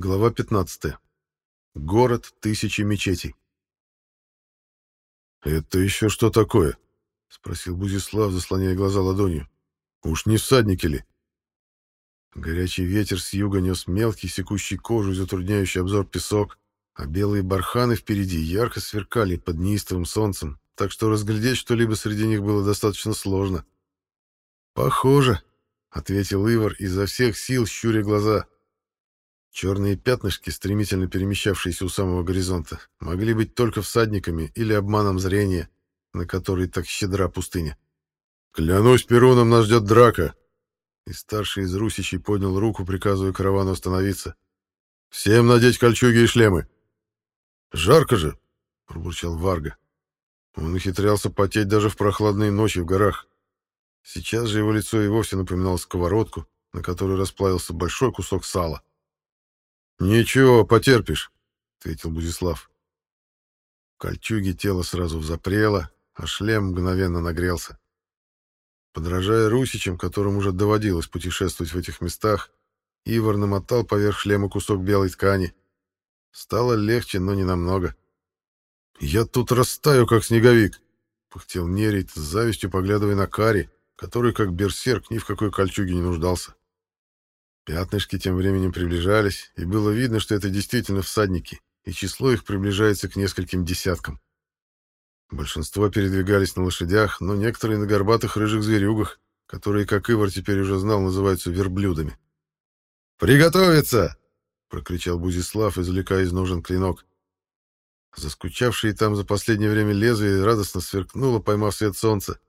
Глава 15. Город тысячи мечетей. «Это еще что такое?» — спросил Бузислав, заслоняя глаза ладонью. «Уж не всадники ли?» Горячий ветер с юга нес мелкий, секущий кожу и затрудняющий обзор песок, а белые барханы впереди ярко сверкали под неистовым солнцем, так что разглядеть что-либо среди них было достаточно сложно. «Похоже», — ответил Ивар изо всех сил, щуря глаза. Черные пятнышки, стремительно перемещавшиеся у самого горизонта, могли быть только всадниками или обманом зрения, на который так щедра пустыня. «Клянусь Перуном, нас ждет драка!» И старший из русичей поднял руку, приказывая каравану остановиться. «Всем надеть кольчуги и шлемы!» «Жарко же!» — пробурчал Варга. Он ухитрялся потеть даже в прохладные ночи в горах. Сейчас же его лицо и вовсе напоминало сковородку, на которой расплавился большой кусок сала. «Ничего, потерпишь», — ответил Бузислав. В кольчуге тело сразу взапрело, а шлем мгновенно нагрелся. Подражая русичам, которым уже доводилось путешествовать в этих местах, Ивар намотал поверх шлема кусок белой ткани. Стало легче, но не намного. «Я тут растаю, как снеговик», — пыхтел Нерит, с завистью поглядывая на Кари, который, как берсерк, ни в какой кольчуге не нуждался. Пятнышки тем временем приближались, и было видно, что это действительно всадники, и число их приближается к нескольким десяткам. Большинство передвигались на лошадях, но некоторые на горбатых рыжих зверюгах, которые, как Ивар теперь уже знал, называются верблюдами. «Приготовиться!» — прокричал Бузислав, извлекая из ножен клинок. Заскучавшие там за последнее время лезвие радостно сверкнуло, поймав свет солнца.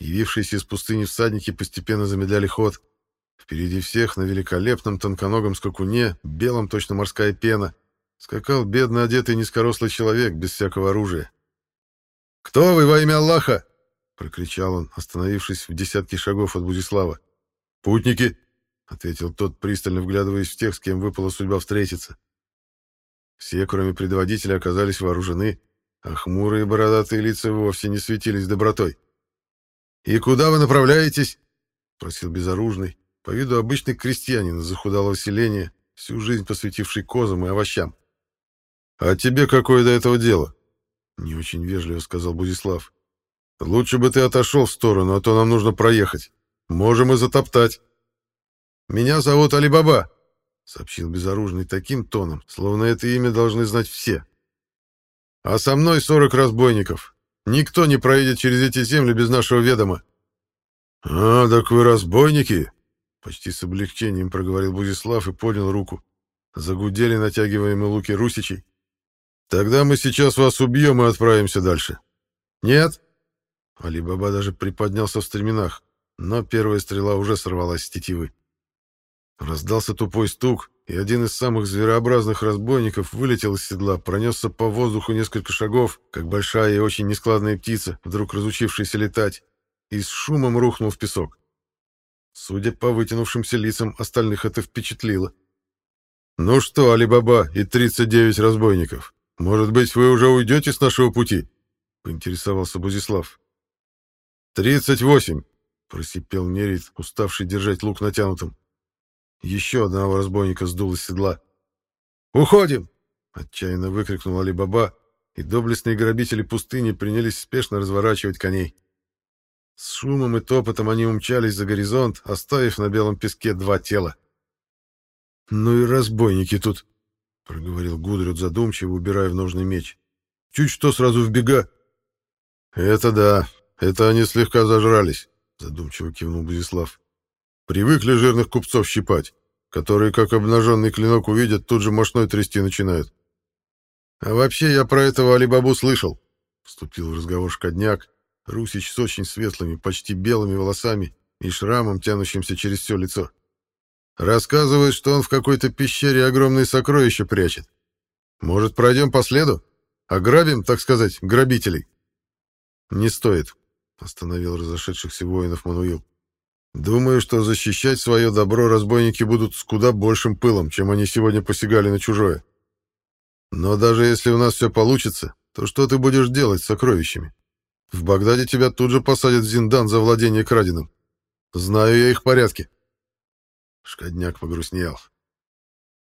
Явившиеся из пустыни всадники постепенно замедляли ход — Впереди всех на великолепном тонконогом скакуне, белом точно морская пена, скакал бедно одетый низкорослый человек без всякого оружия. «Кто вы во имя Аллаха?» — прокричал он, остановившись в десятке шагов от Будислава. «Путники!» — ответил тот, пристально вглядываясь в тех, с кем выпала судьба встретиться. Все, кроме предводителя, оказались вооружены, а хмурые бородатые лица вовсе не светились добротой. «И куда вы направляетесь?» — просил безоружный, по виду обычный крестьянин из захудалого селения, всю жизнь посвятивший козам и овощам. «А тебе какое до этого дело?» — не очень вежливо сказал Будислав. «Лучше бы ты отошел в сторону, а то нам нужно проехать. Можем и затоптать». «Меня зовут Алибаба», — сообщил безоружный таким тоном, словно это имя должны знать все. «А со мной сорок разбойников. Никто не проедет через эти земли без нашего ведома». «А, так вы разбойники?» Почти с облегчением проговорил Бузислав и поднял руку. Загудели натягиваемые луки русичей. «Тогда мы сейчас вас убьем и отправимся дальше». «Нет?» Али-Баба даже приподнялся в стременах, но первая стрела уже сорвалась с тетивы. Раздался тупой стук, и один из самых зверообразных разбойников вылетел из седла, пронесся по воздуху несколько шагов, как большая и очень нескладная птица, вдруг разучившаяся летать, и с шумом рухнул в песок. Судя по вытянувшимся лицам, остальных это впечатлило. «Ну что, Али-Баба и 39 разбойников, может быть, вы уже уйдете с нашего пути?» — поинтересовался Бузислав. «Тридцать восемь!» — просипел Нерит, уставший держать лук натянутым. Еще одного разбойника сдул из седла. «Уходим!» — отчаянно выкрикнул Али-Баба, и доблестные грабители пустыни принялись спешно разворачивать коней. С шумом и топотом они умчались за горизонт, оставив на белом песке два тела. «Ну и разбойники тут», — проговорил Гудрид задумчиво, убирая в ножный меч. «Чуть что сразу в бега». «Это да, это они слегка зажрались», — задумчиво кивнул Бузислав. «Привыкли жирных купцов щипать, которые, как обнаженный клинок увидят, тут же мощной трясти начинают». «А вообще я про этого Алибабу слышал», — вступил в разговор Шкодняк, Русич с очень светлыми, почти белыми волосами и шрамом, тянущимся через все лицо. Рассказывает, что он в какой-то пещере огромные сокровища прячет. Может, пройдем по следу? Ограбим, так сказать, грабителей? Не стоит, остановил разошедшихся воинов Мануил. Думаю, что защищать свое добро разбойники будут с куда большим пылом, чем они сегодня посягали на чужое. Но даже если у нас все получится, то что ты будешь делать с сокровищами? В Багдаде тебя тут же посадят в Зиндан за владение краденым. Знаю я их порядки. Шкодняк погрустнел.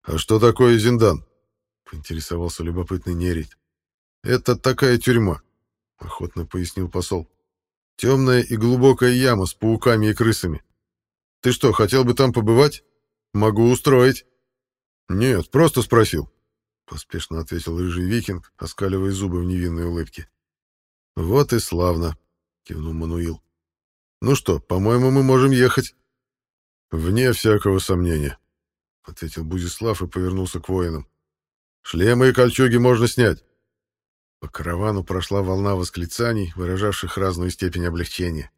«А что такое Зиндан?» — поинтересовался любопытный Нерит. «Это такая тюрьма», — охотно пояснил посол. «Темная и глубокая яма с пауками и крысами. Ты что, хотел бы там побывать? Могу устроить». «Нет, просто спросил», — поспешно ответил рыжий викинг, оскаливая зубы в невинной улыбке. «Вот и славно», — кивнул Мануил. «Ну что, по-моему, мы можем ехать». «Вне всякого сомнения», — ответил Бузислав и повернулся к воинам. «Шлемы и кольчуги можно снять». По каравану прошла волна восклицаний, выражавших разную степень облегчения.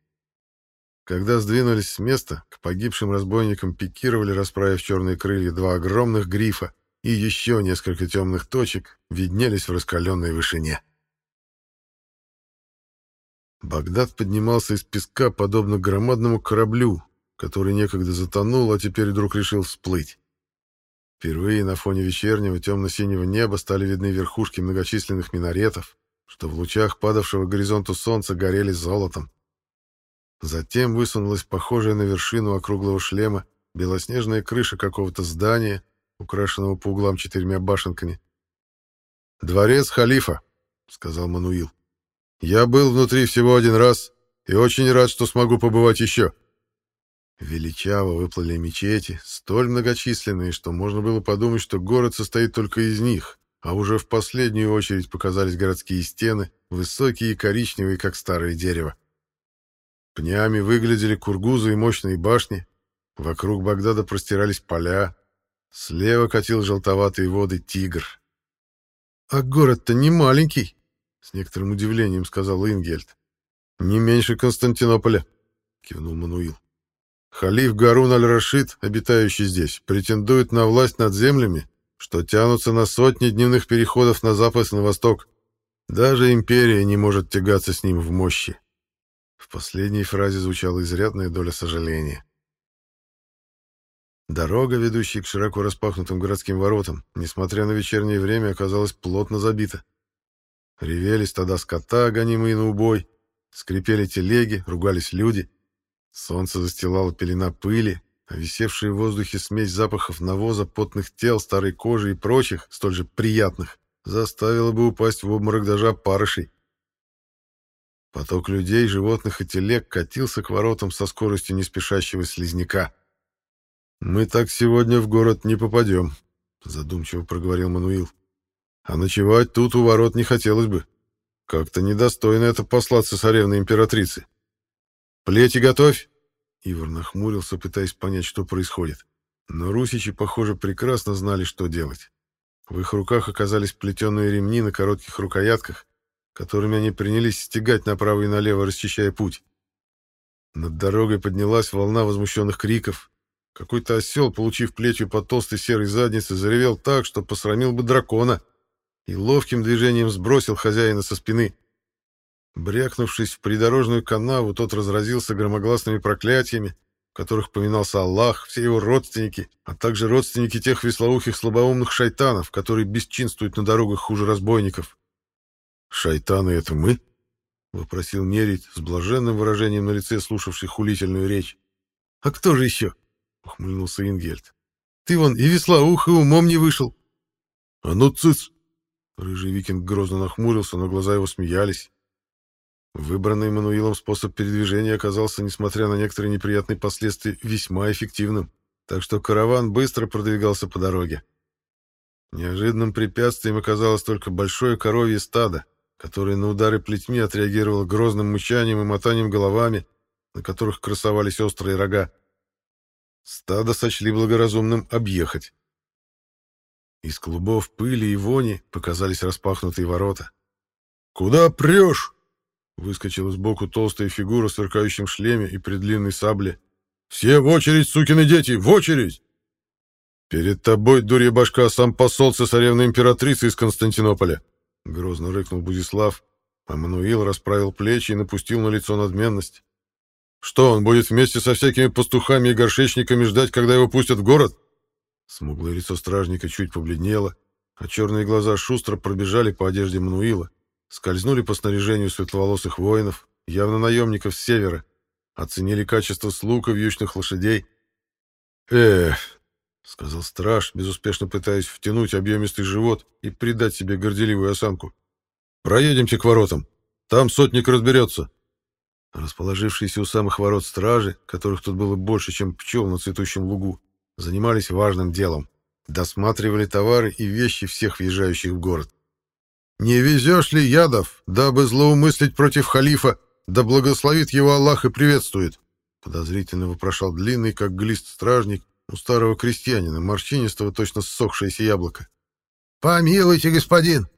Когда сдвинулись с места, к погибшим разбойникам пикировали, расправив черные крылья, два огромных грифа, и еще несколько темных точек виднелись в раскаленной вышине. Багдад поднимался из песка, подобно громадному кораблю, который некогда затонул, а теперь вдруг решил всплыть. Впервые на фоне вечернего темно-синего неба стали видны верхушки многочисленных минаретов, что в лучах падавшего горизонту солнца горели золотом. Затем высунулась похожая на вершину округлого шлема белоснежная крыша какого-то здания, украшенного по углам четырьмя башенками. «Дворец халифа», — сказал Мануил. «Я был внутри всего один раз и очень рад, что смогу побывать еще». Величаво выплыли мечети, столь многочисленные, что можно было подумать, что город состоит только из них, а уже в последнюю очередь показались городские стены, высокие и коричневые, как старое дерево. Пнями выглядели кургузы и мощные башни, вокруг Багдада простирались поля, слева катил желтоватые воды Тигр. «А город-то не маленький», — с некоторым удивлением сказал Ингельд. «Не меньше Константинополя», — кивнул Мануил. Халиф Гарун аль-Рашид, обитающий здесь, претендует на власть над землями, что тянутся на сотни дневных переходов на запад и на восток. Даже империя не может тягаться с ним в мощи. В последней фразе звучала изрядная доля сожаления. Дорога, ведущая к широко распахнутым городским воротам, несмотря на вечернее время, оказалась плотно забита. Ревели стада скота, гонимые на убой, скрипели телеги, ругались люди — Солнце застилало пелена пыли, а висевшая в воздухе смесь запахов навоза, потных тел, старой кожи и прочих, столь же приятных, заставила бы упасть в обморок даже опарышей. Поток людей, животных и телег катился к воротам со скоростью неспешащего слизняка. «Мы так сегодня в город не попадем», — задумчиво проговорил Мануил. «А ночевать тут у ворот не хотелось бы. Как-то недостойно это послать цесаревны-императрицы». «Плети готовь!» Ивар нахмурился, пытаясь понять, что происходит. Но русичи, похоже, прекрасно знали, что делать. В их руках оказались плетеные ремни на коротких рукоятках, которыми они принялись стегать направо и налево, расчищая путь. Над дорогой поднялась волна возмущенных криков. Какой-то осел, получив плетью по толстой серой заднице, заревел так, что посрамил бы дракона, и ловким движением сбросил хозяина со спины — Брякнувшись в придорожную канаву, тот разразился громогласными проклятиями, в которых поминался Аллах, все его родственники, а также родственники тех веслоухих слабоумных шайтанов, которые бесчинствуют на дорогах хуже разбойников. «Шайтаны — это мы?» — вопросил Нерит с блаженным выражением на лице, слушавший хулительную речь. «А кто же еще?» — ухмыльнулся Ингельд. «Ты вон и веслоух, и умом не вышел». «А ну, цыц!» Рыжий викинг грозно нахмурился, но глаза его смеялись. Выбранный Мануилом способ передвижения оказался, несмотря на некоторые неприятные последствия, весьма эффективным, так что караван быстро продвигался по дороге. Неожиданным препятствием оказалось только большое коровье стадо, которое на удары плетьми отреагировало грозным мычанием и мотанием головами, на которых красовались острые рога. Стадо сочли благоразумным объехать. Из клубов пыли и вони показались распахнутые ворота. «Куда прешь?» Выскочила сбоку толстая фигура в сверкающем шлеме и при длинной сабле. «Все в очередь, сукины дети, в очередь!» «Перед тобой, дурья башка, сам посол цесаревны императрицы из Константинополя!» Грозно рыкнул Будислав, а расправил плечи и напустил на лицо надменность. «Что, он будет вместе со всякими пастухами и горшечниками ждать, когда его пустят в город?» Смуглое лицо стражника чуть побледнело, а черные глаза шустро пробежали по одежде Мануила скользнули по снаряжению светловолосых воинов, явно наемников с севера, оценили качество слуг и вьючных лошадей. «Эх!» — сказал страж, безуспешно пытаясь втянуть объемистый живот и придать себе горделивую осанку. «Проедемте к воротам. Там сотник разберется». Расположившиеся у самых ворот стражи, которых тут было больше, чем пчел на цветущем лугу, занимались важным делом. Досматривали товары и вещи всех въезжающих в город. «Не везешь ли ядов, дабы злоумыслить против халифа, да благословит его Аллах и приветствует?» Подозрительно вопрошал длинный, как глист стражник, у старого крестьянина, морщинистого, точно ссохшееся яблоко. «Помилуйте, господин!»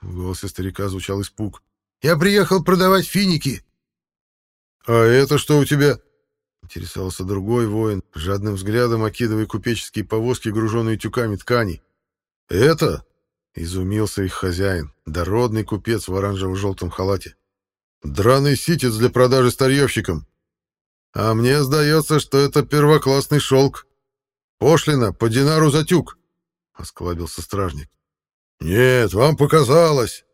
В голосе старика звучал испуг. «Я приехал продавать финики!» «А это что у тебя?» Интересовался другой воин, жадным взглядом окидывая купеческие повозки, груженные тюками ткани. «Это?» — изумился их хозяин, дородный купец в оранжево-желтом халате. «Драный ситец для продажи старьевщикам. А мне сдается, что это первоклассный шелк. Пошлина по динару за тюк!» — осклабился стражник. «Нет, вам показалось!»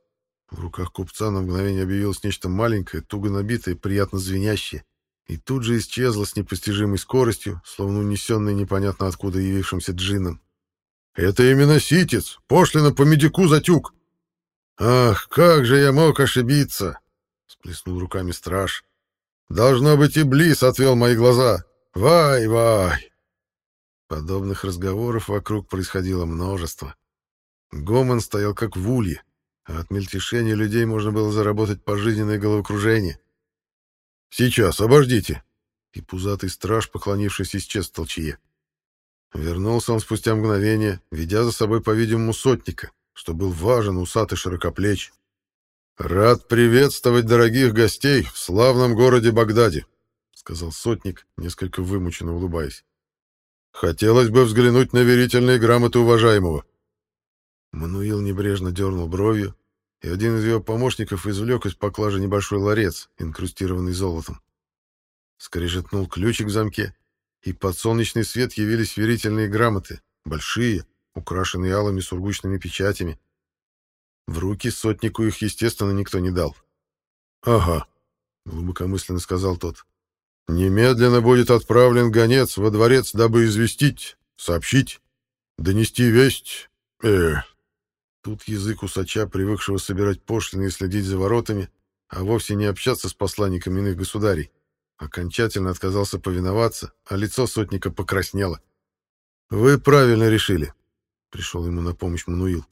В руках купца на мгновение объявилось нечто маленькое, туго набитое, приятно звенящее, и тут же исчезло с непостижимой скоростью, словно унесенное непонятно откуда явившимся джинном. «Это именно ситец, пошлина по медику за тюк!» «Ах, как же я мог ошибиться!» — сплеснул руками страж. «Должно быть, и Близ отвел мои глаза! Вай-вай!» Подобных разговоров вокруг происходило множество. Гомон стоял как в улье а от мельтешения людей можно было заработать пожизненное головокружение. «Сейчас, обождите!» И пузатый страж, поклонившись, исчез в толчье. Вернулся он спустя мгновение, ведя за собой, по-видимому, сотника, что был важен, усатый широкоплеч. «Рад приветствовать дорогих гостей в славном городе Багдаде», — сказал сотник, несколько вымученно улыбаясь. «Хотелось бы взглянуть на верительные грамоты уважаемого». Мануил небрежно дернул бровью, и один из его помощников извлек из поклажи небольшой ларец, инкрустированный золотом. Скрежетнул ключик в замке, и под солнечный свет явились верительные грамоты, большие, украшенные алыми сургучными печатями. В руки сотнику их, естественно, никто не дал. «Ага», — глубокомысленно сказал тот. «Немедленно будет отправлен гонец во дворец, дабы известить, сообщить, донести весть, э, Тут язык усача, привыкшего собирать пошлины и следить за воротами, а вовсе не общаться с посланниками иных государей, окончательно отказался повиноваться, а лицо сотника покраснело. «Вы правильно решили», — пришел ему на помощь Мануил.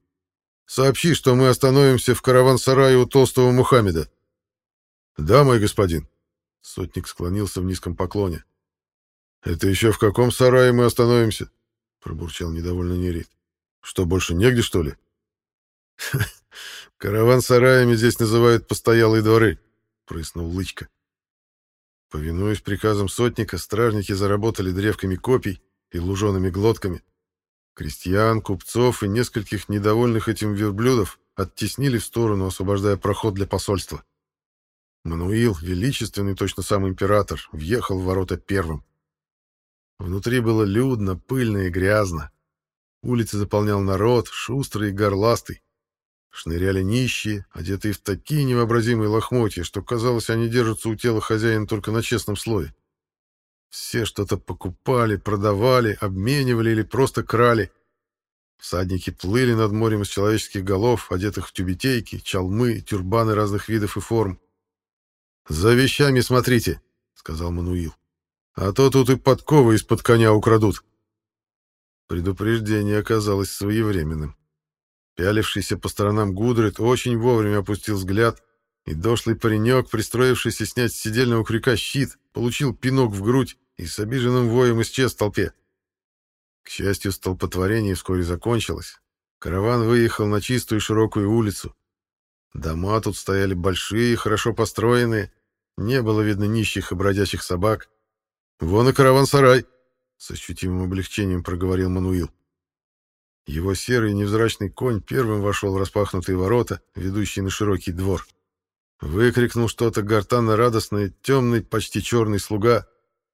«Сообщи, что мы остановимся в караван-сарае у толстого Мухаммеда». «Да, мой господин», — сотник склонился в низком поклоне. «Это еще в каком сарае мы остановимся?» — пробурчал недовольно Нерит. «Что, больше негде, что ли?» «Караван-сараями здесь называют постоялые дворы», — прыснул Лычка. Повинуясь приказам сотника, стражники заработали древками копий и лужеными глотками. Крестьян, купцов и нескольких недовольных этим верблюдов оттеснили в сторону, освобождая проход для посольства. Мануил, величественный, точно сам император, въехал в ворота первым. Внутри было людно, пыльно и грязно. Улицы заполнял народ, шустрый и горластый. Шныряли нищие, одетые в такие невообразимые лохмотья, что, казалось, они держатся у тела хозяина только на честном слое. Все что-то покупали, продавали, обменивали или просто крали. Всадники плыли над морем из человеческих голов, одетых в тюбетейки, чалмы, тюрбаны разных видов и форм. «За вещами смотрите», — сказал Мануил. «А то тут и подковы из-под коня украдут». Предупреждение оказалось своевременным. Пялившийся по сторонам Гудрит очень вовремя опустил взгляд, и дошлый паренек, пристроившийся снять с сидельного крюка щит, получил пинок в грудь и с обиженным воем исчез в толпе. К счастью, столпотворение вскоре закончилось. Караван выехал на чистую широкую улицу. Дома тут стояли большие, хорошо построенные, не было видно нищих и бродячих собак. «Вон и караван-сарай!» — с ощутимым облегчением проговорил Мануил. Его серый невзрачный конь первым вошел в распахнутые ворота, ведущие на широкий двор. Выкрикнул что-то гортанно-радостное, темный, почти черный слуга.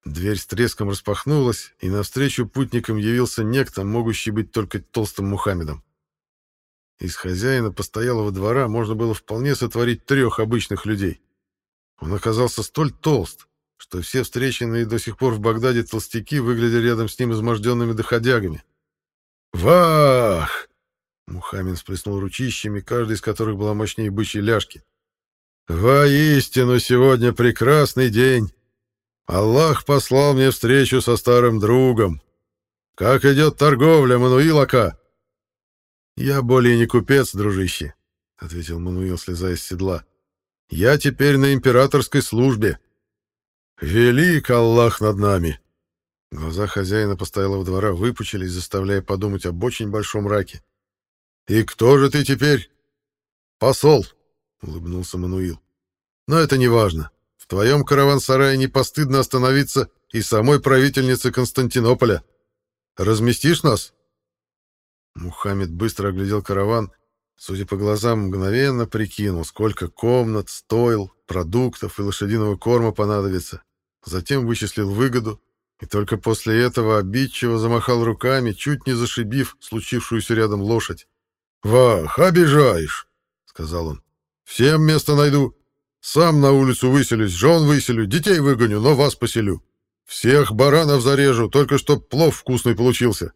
Дверь с треском распахнулась, и навстречу путникам явился некто, могущий быть только толстым Мухаммедом. Из хозяина постоялого двора можно было вполне сотворить трех обычных людей. Он оказался столь толст, что все встреченные до сих пор в Багдаде толстяки выглядели рядом с ним изможденными доходягами. «Вах!» Мухаммед сплеснул ручищами, каждый из которых была мощнее бычьей ляжки. «Воистину, сегодня прекрасный день! Аллах послал мне встречу со старым другом. Как идет торговля, Мануилака?» «Я более не купец, дружище», — ответил Мануил, слезая с седла. «Я теперь на императорской службе. Велик Аллах над нами!» Глаза хозяина постоялого двора выпучились, заставляя подумать об очень большом раке. «И кто же ты теперь?» «Посол», — улыбнулся Мануил. «Но это не важно. В твоем караван-сарае не постыдно остановиться и самой правительнице Константинополя. Разместишь нас?» Мухаммед быстро оглядел караван, судя по глазам, мгновенно прикинул, сколько комнат, стоил, продуктов и лошадиного корма понадобится. Затем вычислил выгоду, и только после этого обидчиво замахал руками, чуть не зашибив случившуюся рядом лошадь. «Вах, обижаешь!» — сказал он. «Всем место найду. Сам на улицу выселюсь, жен выселю, детей выгоню, но вас поселю. Всех баранов зарежу, только чтоб плов вкусный получился.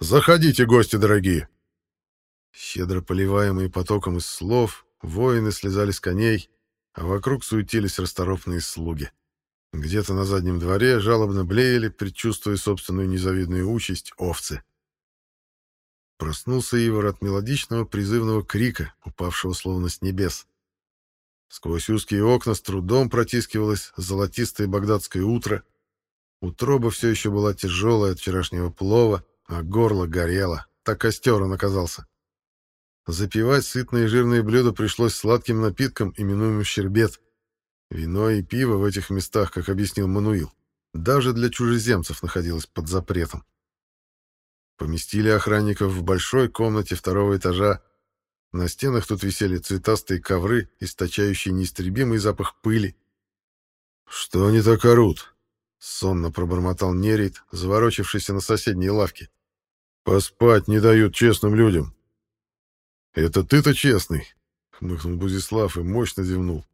Заходите, гости дорогие!» Щедро поливаемые потоком из слов, воины слезали с коней, а вокруг суетились расторопные слуги. Где-то на заднем дворе жалобно блеяли, предчувствуя собственную незавидную участь, овцы. Проснулся Ивар от мелодичного призывного крика, упавшего словно с небес. Сквозь узкие окна с трудом протискивалось золотистое багдадское утро. Утроба все еще была тяжелая от вчерашнего плова, а горло горело. Так костер он оказался. Запивать сытные жирные блюда пришлось сладким напитком, именуемым щербет. Вино и пиво в этих местах, как объяснил Мануил, даже для чужеземцев находилось под запретом. Поместили охранников в большой комнате второго этажа. На стенах тут висели цветастые ковры, источающие неистребимый запах пыли. «Что они так орут?» — сонно пробормотал Нерит, заворочившийся на соседней лавке. «Поспать не дают честным людям». «Это ты-то честный?» — хмыкнул Бузислав и мощно зевнул.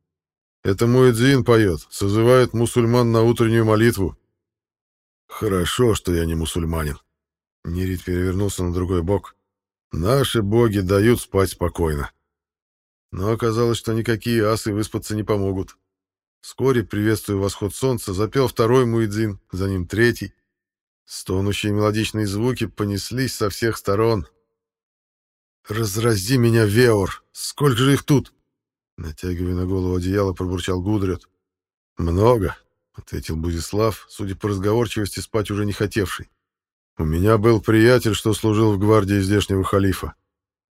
Это мой Дзин поет, созывает мусульман на утреннюю молитву. Хорошо, что я не мусульманин. Нерит перевернулся на другой бок. Наши боги дают спать спокойно. Но оказалось, что никакие асы выспаться не помогут. Вскоре, приветствуя восход солнца, запел второй муэдзин, за ним третий. Стонущие мелодичные звуки понеслись со всех сторон. «Разрази меня, Веор! Сколько же их тут?» Натягивая на голову одеяло, пробурчал Гудрет. «Много», — ответил Бузислав, судя по разговорчивости, спать уже не хотевший. «У меня был приятель, что служил в гвардии здешнего халифа.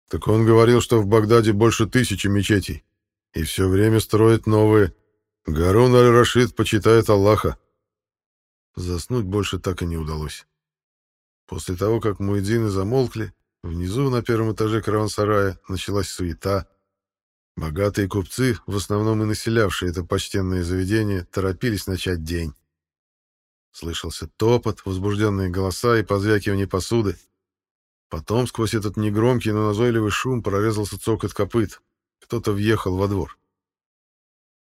Так он говорил, что в Багдаде больше тысячи мечетей, и все время строят новые. Гарун аль-Рашид почитает Аллаха». Заснуть больше так и не удалось. После того, как муэдзины замолкли, внизу на первом этаже караван-сарая началась суета, Богатые купцы, в основном и населявшие это почтенное заведение, торопились начать день. Слышался топот, возбужденные голоса и позвякивание посуды. Потом сквозь этот негромкий, но назойливый шум прорезался цокот копыт. Кто-то въехал во двор.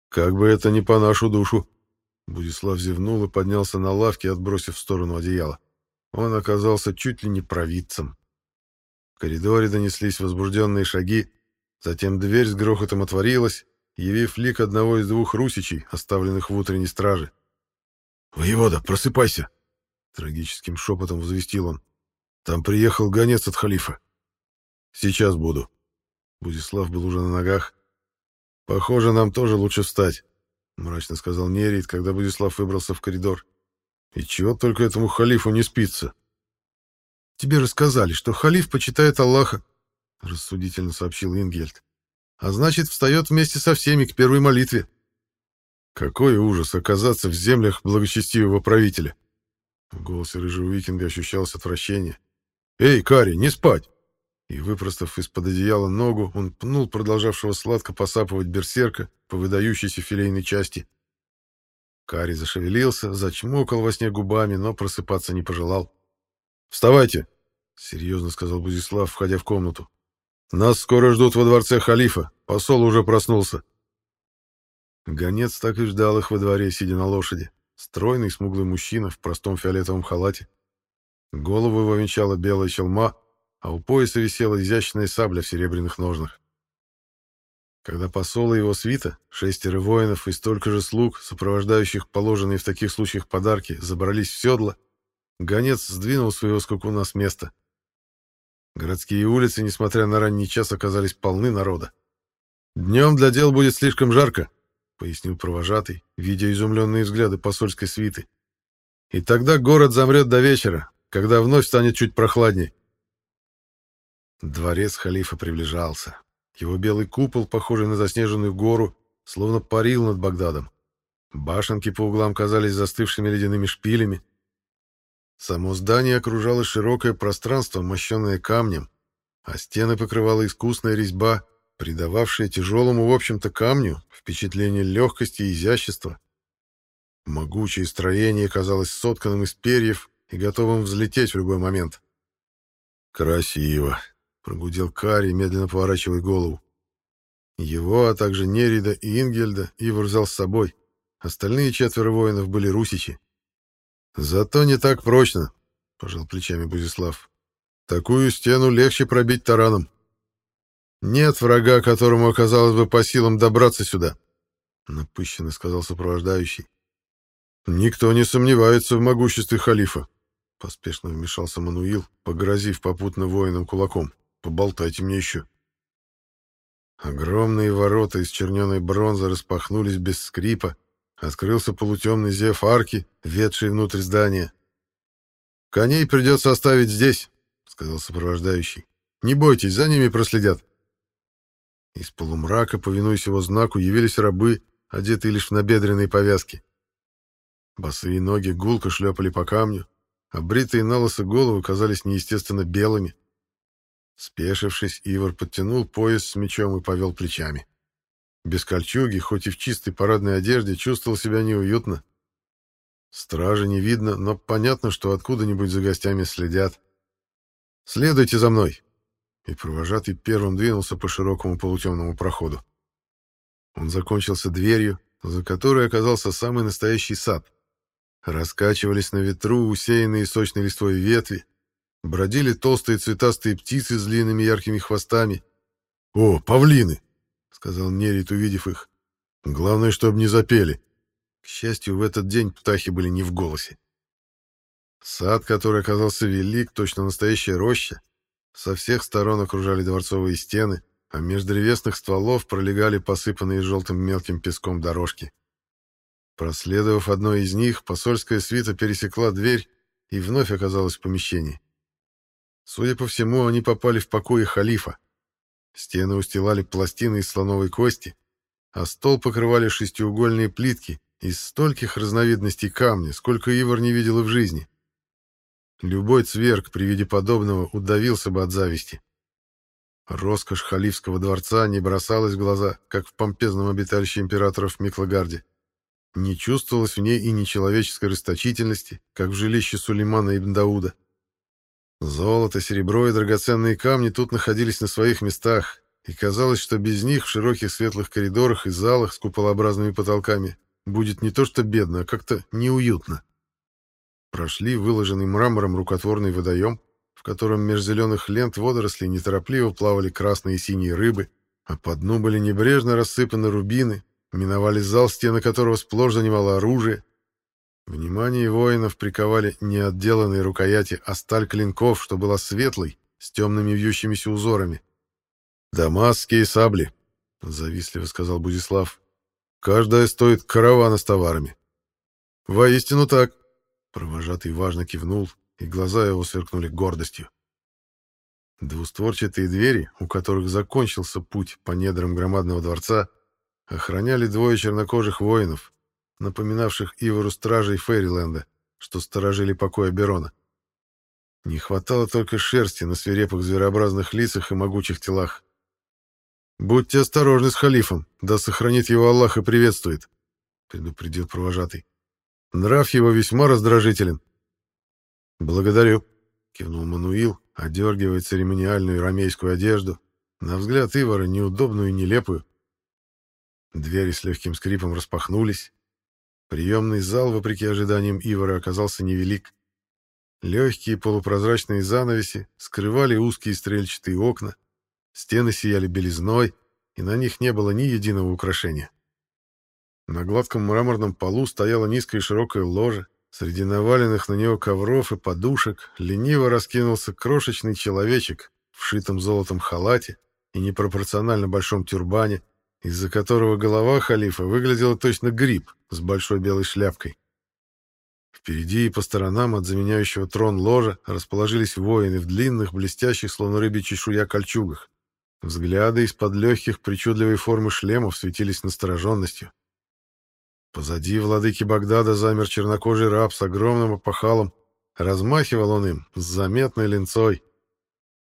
«Как бы это ни по нашу душу!» Будислав зевнул и поднялся на лавке, отбросив в сторону одеяла. Он оказался чуть ли не провидцем. В коридоре донеслись возбужденные шаги, Затем дверь с грохотом отворилась, явив лик одного из двух русичей, оставленных в утренней страже. «Воевода, просыпайся!» — трагическим шепотом возвестил он. «Там приехал гонец от халифа». «Сейчас буду». Будислав был уже на ногах. «Похоже, нам тоже лучше встать», — мрачно сказал Нерит, когда Будислав выбрался в коридор. «И чего только этому халифу не спится?» «Тебе рассказали, что халиф почитает Аллаха», — рассудительно сообщил Ингельд. «А значит, встает вместе со всеми к первой молитве». «Какой ужас оказаться в землях благочестивого правителя!» В голосе рыжего викинга ощущалось отвращение. «Эй, Кари, не спать!» И, выпростав из-под одеяла ногу, он пнул продолжавшего сладко посапывать берсерка по выдающейся филейной части. Кари зашевелился, зачмокал во сне губами, но просыпаться не пожелал. «Вставайте!» — серьезно сказал Бузислав, входя в комнату. Нас скоро ждут во дворце халифа. Посол уже проснулся. Гонец так и ждал их во дворе, сидя на лошади. стройный смуглый мужчина в простом фиолетовом халате. Голову его венчала белая челма, а у пояса висела изящная сабля в серебряных ножнах. Когда посол и его свита, шестеро воинов и столько же слуг, сопровождающих положенные в таких случаях подарки, забрались в седло, гонец сдвинул своего скакуна с места. Городские улицы, несмотря на ранний час, оказались полны народа. «Днем для дел будет слишком жарко», — пояснил провожатый, видя изумленные взгляды посольской свиты. «И тогда город замрет до вечера, когда вновь станет чуть прохладней». Дворец халифа приближался. Его белый купол, похожий на заснеженную гору, словно парил над Багдадом. Башенки по углам казались застывшими ледяными шпилями. Само здание окружало широкое пространство, мощенное камнем, а стены покрывала искусная резьба, придававшая тяжелому, в общем-то, камню впечатление легкости и изящества. Могучее строение казалось сотканным из перьев и готовым взлететь в любой момент. «Красиво!» прогудел Кари, медленно поворачивая голову. Его, а также Нерида и Ингельда Ивар взял с собой. Остальные четверо воинов были русичи. «Зато не так прочно», — пожал плечами Бузислав. «Такую стену легче пробить тараном. Нет врага, которому оказалось бы по силам добраться сюда», — напыщенно сказал сопровождающий. «Никто не сомневается в могуществе халифа», — поспешно вмешался Мануил, погрозив попутно воинам кулаком. Поболтайте мне еще. Огромные ворота из черненой бронзы распахнулись без скрипа. Открылся полутемный зев арки, ведший внутрь здания. «Коней придется оставить здесь», — сказал сопровождающий. «Не бойтесь, за ними проследят». Из полумрака, повинуясь его знаку, явились рабы, одетые лишь в набедренные повязки. Босые ноги гулко шлепали по камню, а бритые налосы головы казались неестественно белыми. Спешившись, Ивар подтянул пояс с мечом и повел плечами. Без кольчуги, хоть и в чистой парадной одежде, чувствовал себя неуютно. Стражи не видно, но понятно, что откуда-нибудь за гостями следят. «Следуйте за мной!» И провожатый первым двинулся по широкому полутемному проходу. Он закончился дверью, за которой оказался самый настоящий сад. Раскачивались на ветру усеянные сочной листвой ветви, Бродили толстые цветастые птицы с длинными яркими хвостами. «О, павлины!» — сказал Нерит, увидев их. «Главное, чтобы не запели». К счастью, в этот день птахи были не в голосе. Сад, который оказался велик, точно настоящая роща. Со всех сторон окружали дворцовые стены, а между древесных стволов пролегали посыпанные желтым мелким песком дорожки. Проследовав одной из них, посольская свита пересекла дверь и вновь оказалась в помещении. Судя по всему, они попали в покои халифа. Стены устилали пластины из слоновой кости, а стол покрывали шестиугольные плитки из стольких разновидностей камня, сколько Ивар не видел в жизни. Любой цверг при виде подобного удавился бы от зависти. Роскошь халифского дворца не бросалась в глаза, как в помпезном обиталище императоров в Миклагарде. Не чувствовалось в ней и нечеловеческой расточительности, как в жилище Сулеймана ибн Дауда. Золото, серебро и драгоценные камни тут находились на своих местах, и казалось, что без них в широких светлых коридорах и залах с куполообразными потолками будет не то что бедно, а как-то неуютно. Прошли выложенный мрамором рукотворный водоем, в котором меж зеленых лент водорослей неторопливо плавали красные и синие рыбы, а по дну были небрежно рассыпаны рубины, миновали зал, стены которого сплошь занимало оружие, Внимание воинов приковали не отделанные рукояти, а сталь клинков, что была светлой, с темными вьющимися узорами. «Дамасские сабли», — завистливо сказал Будислав. «Каждая стоит каравана с товарами». «Воистину так», — провожатый важно кивнул, и глаза его сверкнули гордостью. Двустворчатые двери, у которых закончился путь по недрам громадного дворца, охраняли двое чернокожих воинов, напоминавших Ивару стражей Фейриленда, что сторожили покой Аберона. Не хватало только шерсти на свирепых зверообразных лицах и могучих телах. «Будьте осторожны с халифом, да сохранит его Аллах и приветствует», — предупредил провожатый. «Нрав его весьма раздражителен». «Благодарю», — кивнул Мануил, одергивая церемониальную ромейскую одежду, на взгляд Ивара неудобную и нелепую. Двери с легким скрипом распахнулись, Приемный зал, вопреки ожиданиям Ивара, оказался невелик. Легкие полупрозрачные занавеси скрывали узкие стрельчатые окна, стены сияли белизной, и на них не было ни единого украшения. На гладком мраморном полу стояла низкая и широкая ложа, среди наваленных на него ковров и подушек лениво раскинулся крошечный человечек в шитом золотом халате и непропорционально большом тюрбане, из-за которого голова халифа выглядела точно гриб с большой белой шляпкой. Впереди и по сторонам от заменяющего трон ложа расположились воины в длинных, блестящих, словно рыбья чешуя, кольчугах. Взгляды из-под легких, причудливой формы шлемов светились настороженностью. Позади владыки Багдада замер чернокожий раб с огромным опахалом. Размахивал он им с заметной линцой.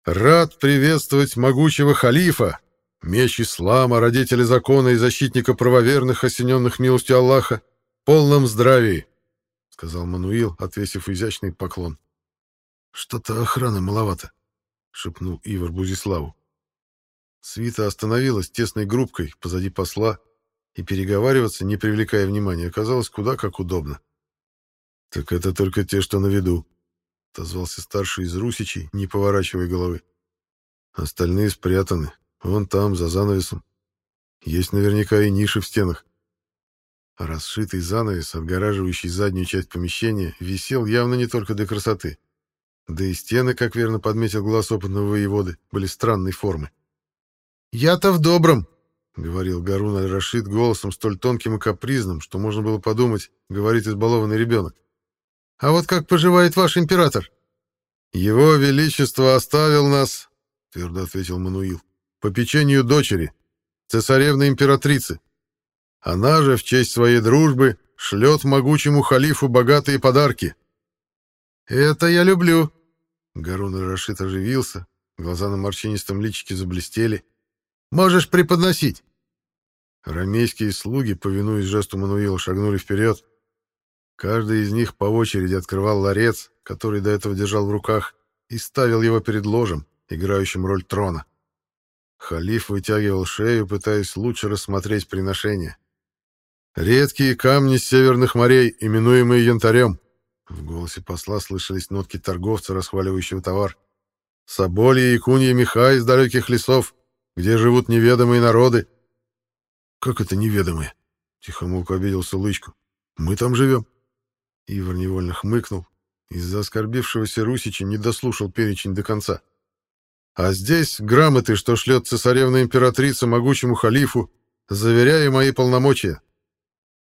«Рад приветствовать могучего халифа, Меч ислама, родители закона и защитника правоверных, осененных милостью Аллаха, в полном здравии, — сказал Мануил, отвесив изящный поклон. — Что-то охраны маловато, — шепнул Ивар Бузиславу. Свита остановилась тесной группкой позади посла, и переговариваться, не привлекая внимания, оказалось куда как удобно. — Так это только те, что на виду, — отозвался старший из русичей, не поворачивая головы. — Остальные спрятаны, Вон там, за занавесом. Есть наверняка и ниши в стенах. Расшитый занавес, отгораживающий заднюю часть помещения, висел явно не только для красоты. Да и стены, как верно подметил глаз опытного воеводы, были странной формы. «Я-то в добром!» — говорил Гарун Аль-Рашид голосом столь тонким и капризным, что можно было подумать, говорит избалованный ребенок. «А вот как поживает ваш император?» «Его Величество оставил нас», — твердо ответил Мануил по печенью дочери, цесаревны-императрицы. Она же, в честь своей дружбы, шлет могучему халифу богатые подарки. «Это я люблю!» Гарун Рашид оживился, глаза на морщинистом личике заблестели. «Можешь преподносить!» Рамейские слуги, повинуясь жесту Мануила, шагнули вперед. Каждый из них по очереди открывал ларец, который до этого держал в руках, и ставил его перед ложем, играющим роль трона. Халиф вытягивал шею, пытаясь лучше рассмотреть приношение. «Редкие камни с северных морей, именуемые янтарем». В голосе посла слышались нотки торговца, расхваливающего товар. «Собольи и куньи меха из далеких лесов, где живут неведомые народы». «Как это неведомые?» — тихомолку обиделся Лычку. «Мы там живем». Ивар невольно хмыкнул. Из-за оскорбившегося Русича не дослушал перечень до конца. А здесь грамоты, что шлет цесаревна-императрица могучему халифу, заверяя мои полномочия.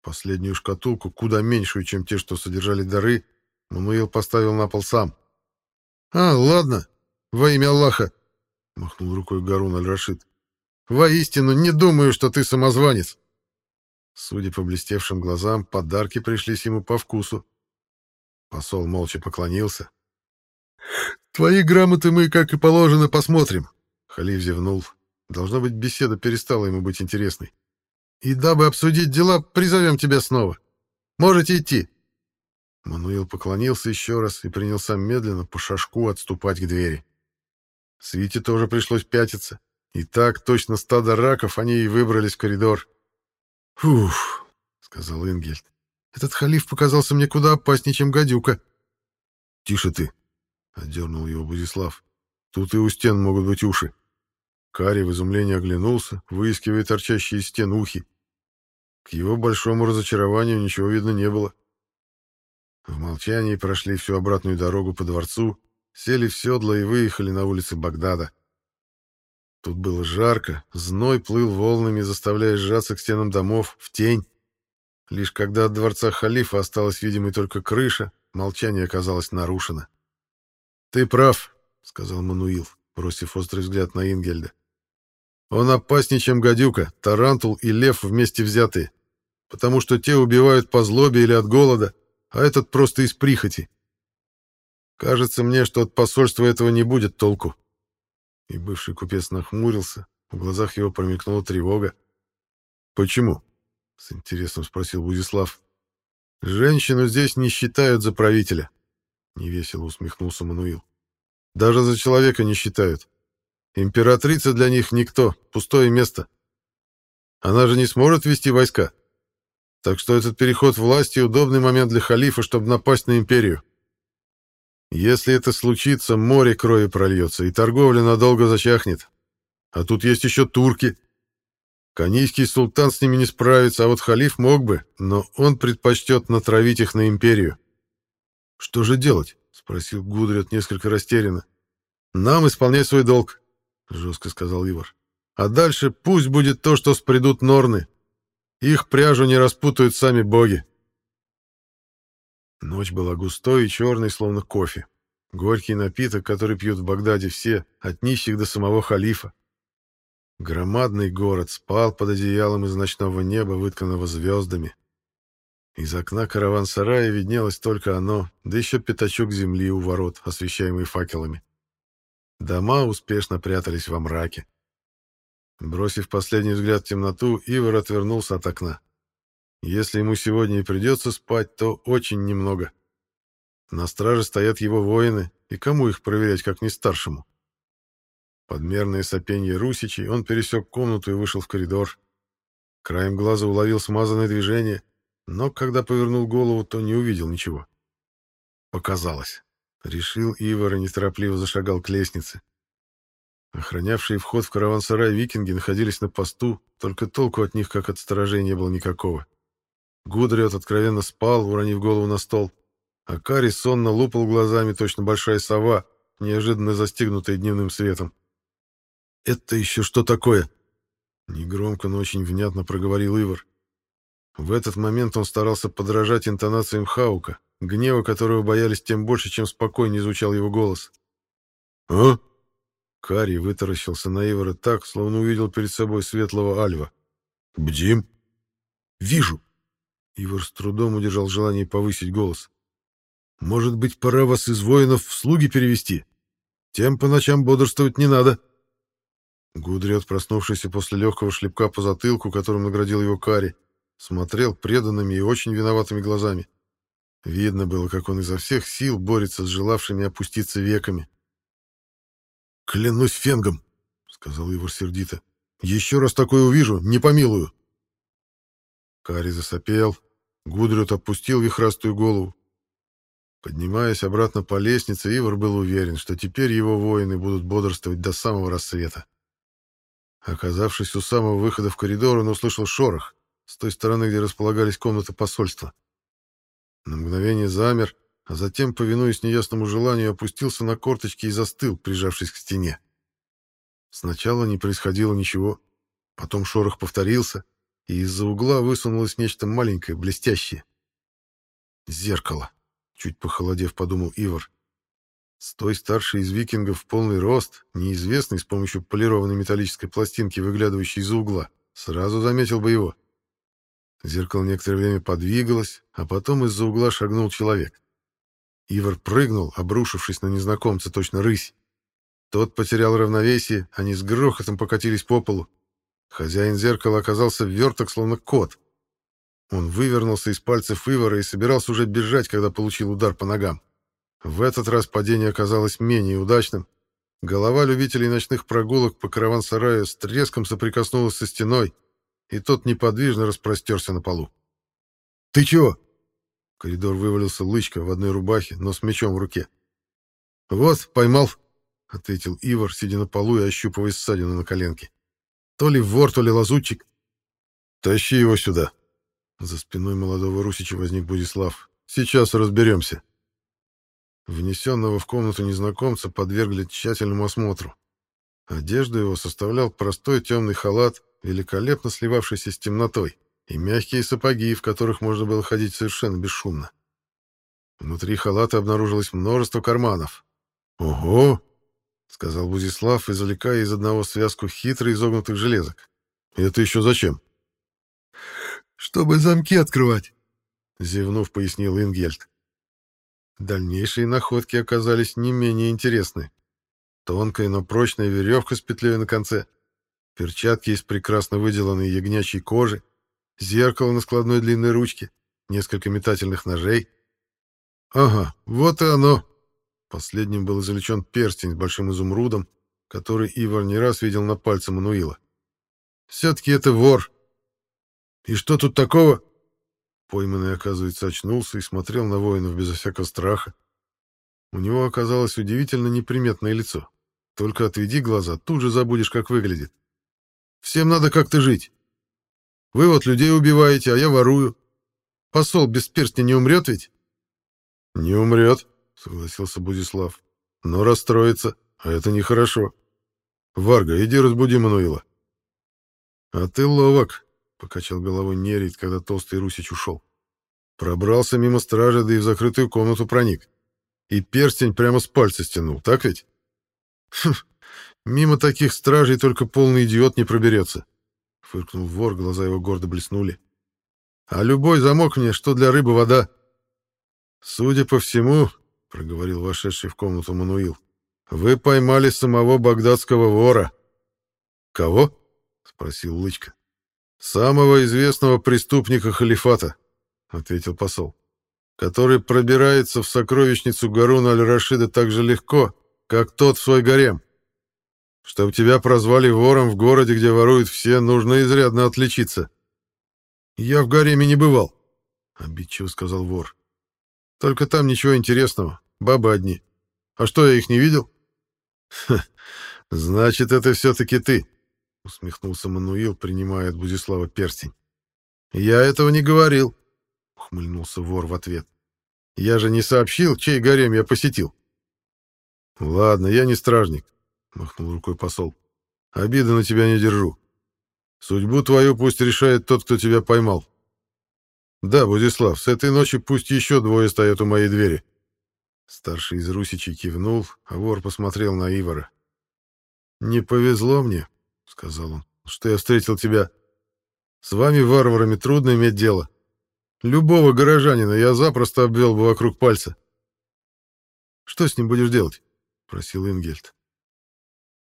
Последнюю шкатулку, куда меньшую, чем те, что содержали дары, Мануил поставил на пол сам. «А, ладно, во имя Аллаха», — махнул рукой Гарун Аль-Рашид. «Воистину, не думаю, что ты самозванец». Судя по блестевшим глазам, подарки пришлись ему по вкусу. Посол молча поклонился. Твои грамоты мы, как и положено, посмотрим. Халиф зевнул. Должно быть, беседа перестала ему быть интересной. И дабы обсудить дела, призовем тебя снова. Можете идти. Мануил поклонился еще раз и принялся медленно по шажку отступать к двери. Свите тоже пришлось пятиться. И так, точно стадо раков, они и выбрались в коридор. «Фух», — сказал Ингельд, — «этот халиф показался мне куда опаснее, чем гадюка». «Тише ты», — отдернул его Бузислав. «Тут и у стен могут быть уши». Кари в изумлении оглянулся, выискивая торчащие из стен ухи. К его большому разочарованию ничего видно не было. В молчании прошли всю обратную дорогу по дворцу, сели в седло и выехали на улицы Багдада. Тут было жарко, зной плыл волнами, заставляя сжаться к стенам домов, в тень. Лишь когда от дворца халифа осталась видимой только крыша, молчание оказалось нарушено. «Ты прав», — сказал Мануил, бросив острый взгляд на Ингельда. «Он опаснее, чем гадюка, тарантул и лев вместе взятые, потому что те убивают по злобе или от голода, а этот просто из прихоти. Кажется мне, что от посольства этого не будет толку». И бывший купец нахмурился, в глазах его промелькнула тревога. «Почему?» — с интересом спросил Будислав. «Женщину здесь не считают за правителя», — невесело усмехнулся Мануил. «Даже за человека не считают. Императрица для них никто, пустое место. Она же не сможет вести войска. Так что этот переход власти — удобный момент для халифа, чтобы напасть на империю. Если это случится, море крови прольется, и торговля надолго зачахнет. А тут есть еще турки. Канийский султан с ними не справится, а вот халиф мог бы, но он предпочтет натравить их на империю. «Что же делать?» — спросил Гудрет несколько растерянно. «Нам исполнять свой долг», — жестко сказал Ивар. «А дальше пусть будет то, что спредут норны. Их пряжу не распутают сами боги». Ночь была густой и черной, словно кофе. Горький напиток, который пьют в Багдаде все, от нищих до самого халифа. Громадный город спал под одеялом из ночного неба, вытканного звездами. Из окна караван-сарая виднелось только оно, да еще пятачок земли у ворот, освещаемый факелами. Дома успешно прятались во мраке. Бросив последний взгляд в темноту, Ивар отвернулся от окна. Если ему сегодня и придется спать, то очень немного. На страже стоят его воины, и кому их проверять, как не старшему? Подмерное сопенье русичей, он пересек комнату и вышел в коридор. Краем глаза уловил смазанное движение, но когда повернул голову, то не увидел ничего. Показалось. Решил Ивар и неторопливо зашагал к лестнице. Охранявшие вход в караван-сарай викинги находились на посту, только толку от них, как от сторожей, не было никакого. Гудриот откровенно спал, уронив голову на стол, а Кари сонно лупал глазами, точно большая сова, неожиданно застигнутая дневным светом. «Это еще что такое?» Негромко, но очень внятно проговорил Ивар. В этот момент он старался подражать интонациям Хаука, гнева которого боялись тем больше, чем спокойнее звучал его голос. «А?» Кари вытаращился на Ивара так, словно увидел перед собой светлого альва. «Бдим?» «Вижу!» Ивар с трудом удержал желание повысить голос. «Может быть, пора вас из воинов в слуги перевести? Тем по ночам бодрствовать не надо». Гудриот, проснувшийся после легкого шлепка по затылку, которым наградил его Кари, смотрел преданными и очень виноватыми глазами. Видно было, как он изо всех сил борется с желавшими опуститься веками. «Клянусь фенгом!» — сказал Ивар сердито. «Еще раз такое увижу, не помилую!» Кари засопел, Гудрют опустил вихрастую голову. Поднимаясь обратно по лестнице, Ивар был уверен, что теперь его воины будут бодрствовать до самого рассвета. Оказавшись у самого выхода в коридор, он услышал шорох с той стороны, где располагались комнаты посольства. На мгновение замер, а затем, повинуясь неясному желанию, опустился на корточки и застыл, прижавшись к стене. Сначала не происходило ничего, потом шорох повторился, и из-за угла высунулось нечто маленькое, блестящее. «Зеркало», — чуть похолодев, подумал Ивар. С той старшей из викингов в полный рост, неизвестный с помощью полированной металлической пластинки, выглядывающей из-за угла, сразу заметил бы его. Зеркало некоторое время подвигалось, а потом из-за угла шагнул человек. Ивар прыгнул, обрушившись на незнакомца, точно рысь. Тот потерял равновесие, они с грохотом покатились по полу. Хозяин зеркала оказался верток, словно кот. Он вывернулся из пальцев Ивара и собирался уже бежать, когда получил удар по ногам. В этот раз падение оказалось менее удачным. Голова любителей ночных прогулок по караван-сараю с треском соприкоснулась со стеной, и тот неподвижно распростерся на полу. «Ты чего?» В коридор вывалился лычка в одной рубахе, но с мечом в руке. «Вот, поймал», — ответил Ивар, сидя на полу и ощупывая ссадину на коленке. «То ли вор, то ли лазутчик». «Тащи его сюда». За спиной молодого Русича возник Будислав. «Сейчас разберемся». Внесенного в комнату незнакомца подвергли тщательному осмотру. Одежду его составлял простой темный халат, великолепно сливавшийся с темнотой, и мягкие сапоги, в которых можно было ходить совершенно бесшумно. Внутри халата обнаружилось множество карманов. «Ого!» — сказал Бузислав, извлекая из одного связку хитро изогнутых железок. «Это еще зачем?» «Чтобы замки открывать», — зевнув, пояснил Ингельд. Дальнейшие находки оказались не менее интересны. Тонкая, но прочная веревка с петлей на конце, перчатки из прекрасно выделанной ягнячьей кожи, зеркало на складной длинной ручке, несколько метательных ножей. Ага, вот и оно. Последним был извлечен перстень с большим изумрудом, который Ивар не раз видел на пальце Мануила. Все-таки это вор. И что тут такого? Пойманный, оказывается, очнулся и смотрел на воинов безо всякого страха. У него оказалось удивительно неприметное лицо. Только отведи глаза, тут же забудешь, как выглядит. Всем надо как-то жить. Вы вот людей убиваете, а я ворую. Посол без перстня не умрет ведь? — Не умрет, — согласился Будислав. — Но расстроится, а это нехорошо. Варга, иди разбуди Мануила. — А ты ловок, — покачал головой Нерит, когда толстый Русич ушел. Пробрался мимо стражи, да и в закрытую комнату проник. И перстень прямо с пальца стянул, так ведь? Хм, мимо таких стражей только полный идиот не проберется. Фыркнул вор, глаза его гордо блеснули. А любой замок мне, что для рыбы вода. Судя по всему, проговорил вошедший в комнату Мануил, вы поймали самого багдадского вора. Кого? спросил Лычка. Самого известного преступника халифата, ответил посол, который пробирается в сокровищницу Гаруна аль-Рашида так же легко, как тот в свой гарем. Чтоб тебя прозвали вором в городе, где воруют все, нужно изрядно отличиться. Я в гареме не бывал, обидчиво сказал вор. Только там ничего интересного, бабы одни. А что, я их не видел? значит, это все-таки ты, усмехнулся Мануил, принимая от Будислава перстень. Я этого не говорил, ухмыльнулся вор в ответ. Я же не сообщил, чей гарем я посетил. Ладно, я не стражник, махнул рукой посол. Обиды на тебя не держу. Судьбу твою пусть решает тот, кто тебя поймал. Да, Владислав, с этой ночи пусть еще двое стоят у моей двери. Старший из русичей кивнул, а вор посмотрел на Ивара. «Не повезло мне», — сказал он, — «что я встретил тебя. С вами, варварами, трудно иметь дело. Любого горожанина я запросто обвел бы вокруг пальца». «Что с ним будешь делать?» — просил Ингельд.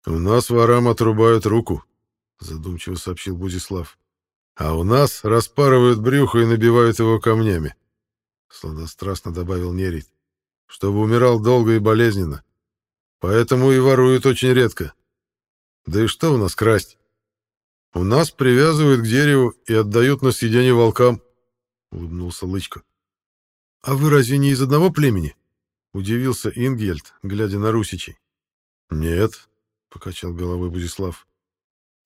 «У нас ворам отрубают руку», задумчиво сообщил Будислав. А у нас распарывают брюхо и набивают его камнями. Сладострастно добавил Нерит. Чтобы умирал долго и болезненно. Поэтому и воруют очень редко. Да и что у нас красть? У нас привязывают к дереву и отдают на съедение волкам, улыбнулся Лычко. А вы разве не из одного племени? Удивился Ингельд, глядя на русичей. Нет, покачал головой Будислав.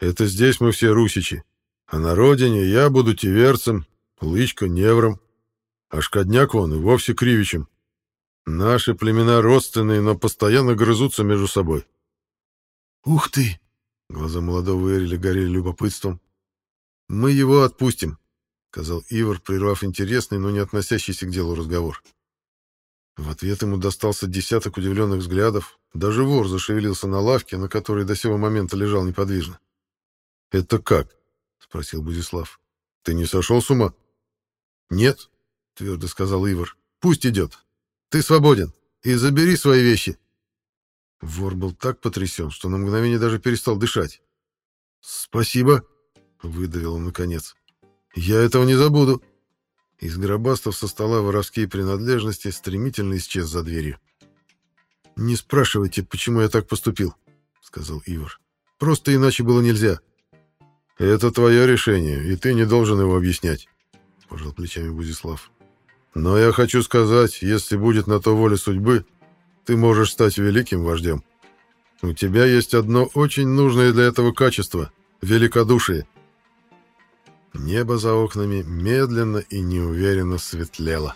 Это здесь мы все русичи. А на родине я буду тиверцем, Лычка — невром, а Шкодняк вон и вовсе кривичем. Наши племена родственные, но постоянно грызутся между собой. «Ух ты!» — глаза молодого Эриля горели любопытством. «Мы его отпустим», — сказал Ивар, прервав интересный, но не относящийся к делу разговор. В ответ ему достался десяток удивленных взглядов. Даже вор зашевелился на лавке, на которой до сего момента лежал неподвижно. «Это как?» — спросил Будислав. «Ты не сошел с ума?» «Нет», — твердо сказал Ивар. «Пусть идет. Ты свободен. И забери свои вещи». Вор был так потрясен, что на мгновение даже перестал дышать. «Спасибо», — выдавил он наконец. «Я этого не забуду». Из гробастов со стола воровские принадлежности стремительно исчез за дверью. «Не спрашивайте, почему я так поступил», — сказал Ивар. «Просто иначе было нельзя». «Это твое решение, и ты не должен его объяснять», — пожал плечами Будислав. «Но я хочу сказать, если будет на то воля судьбы, ты можешь стать великим вождем. У тебя есть одно очень нужное для этого качество — великодушие». Небо за окнами медленно и неуверенно светлело.